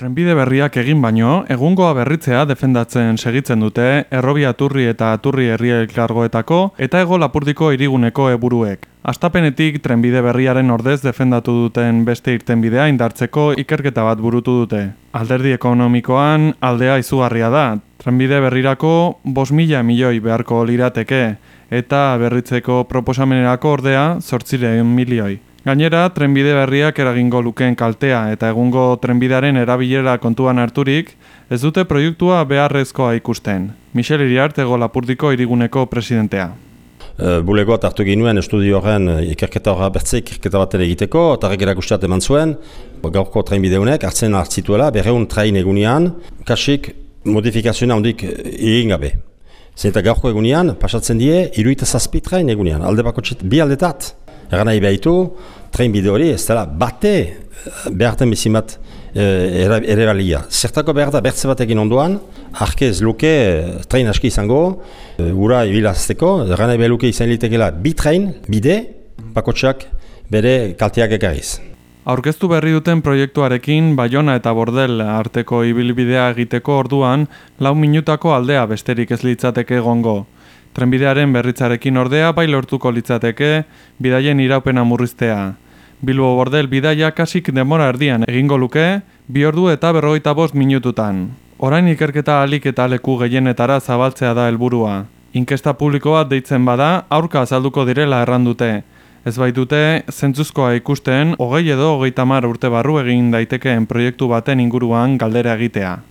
Trenbide berriak egin baino, egungoa berritzea defendatzen segitzen dute errobi aturri eta aturri herri elkargoetako eta ego lapurdiko iriguneko eburuek. Astapenetik trenbide berriaren ordez defendatu duten beste irtenbidea indartzeko ikerketa bat burutu dute. Alderdi ekonomikoan aldea izugarria da. Trenbide berrirako bos mila milioi beharko lirateke eta berritzeko proposamenerako ordea sortziren milioi. Gainera, trenbide berriak eragingo lukeen kaltea eta egungo trenbidearen erabilera kontuan harturik, ez dute proiektua beharrezkoa ikusten. Michel Iriart ego lapurdiko iriguneko presidentea. Uh, bulegoat hartu ginuen estudio ikerketa horra bertze ikerketa bat egiteko, eta erakusteat eman zuen, gaurko trenbide honek hartzen hartzituela, berreun train egunean, kasik modifikazioa handik egin gabe. Zer gaurko egunean, pasatzen die, iruita zazpi train egunean, alde bako bi aldetat. Egan nahi behitu, tren bide hori ez dela bate eh, beharten bizin bat eh, ere balia. Zertako behar da bertze batekin onduan, arke ez luke eh, tren aski izango, ura ibilazteko, egan nahi behiluke izan litekela bi tren, bide, bakotxak bere kalteak ekarriz. Aurkeztu berri duten proiektuarekin Bayona eta Bordel arteko ibilbidea egiteko orduan lau minutako aldea besterik ez litzateke egongo. Trenbidearen berritzarekin ordea bai lortuko litzateke bidaien iraupena murriztea. Bilbo bordel bidaia kasik demora erdian egingo luke, bi ordu eta berrogeita bost minututan. Orain ikerketa alik eta leku gehienetara zabaltzea da helburua. Inkesta publikoa deitzen bada aurka azalduko direla errandute. Ez baitute, zentzuzkoa ikusten, hogei edo hogeita mar urte barru egin daitekeen proiektu baten inguruan galdera egitea.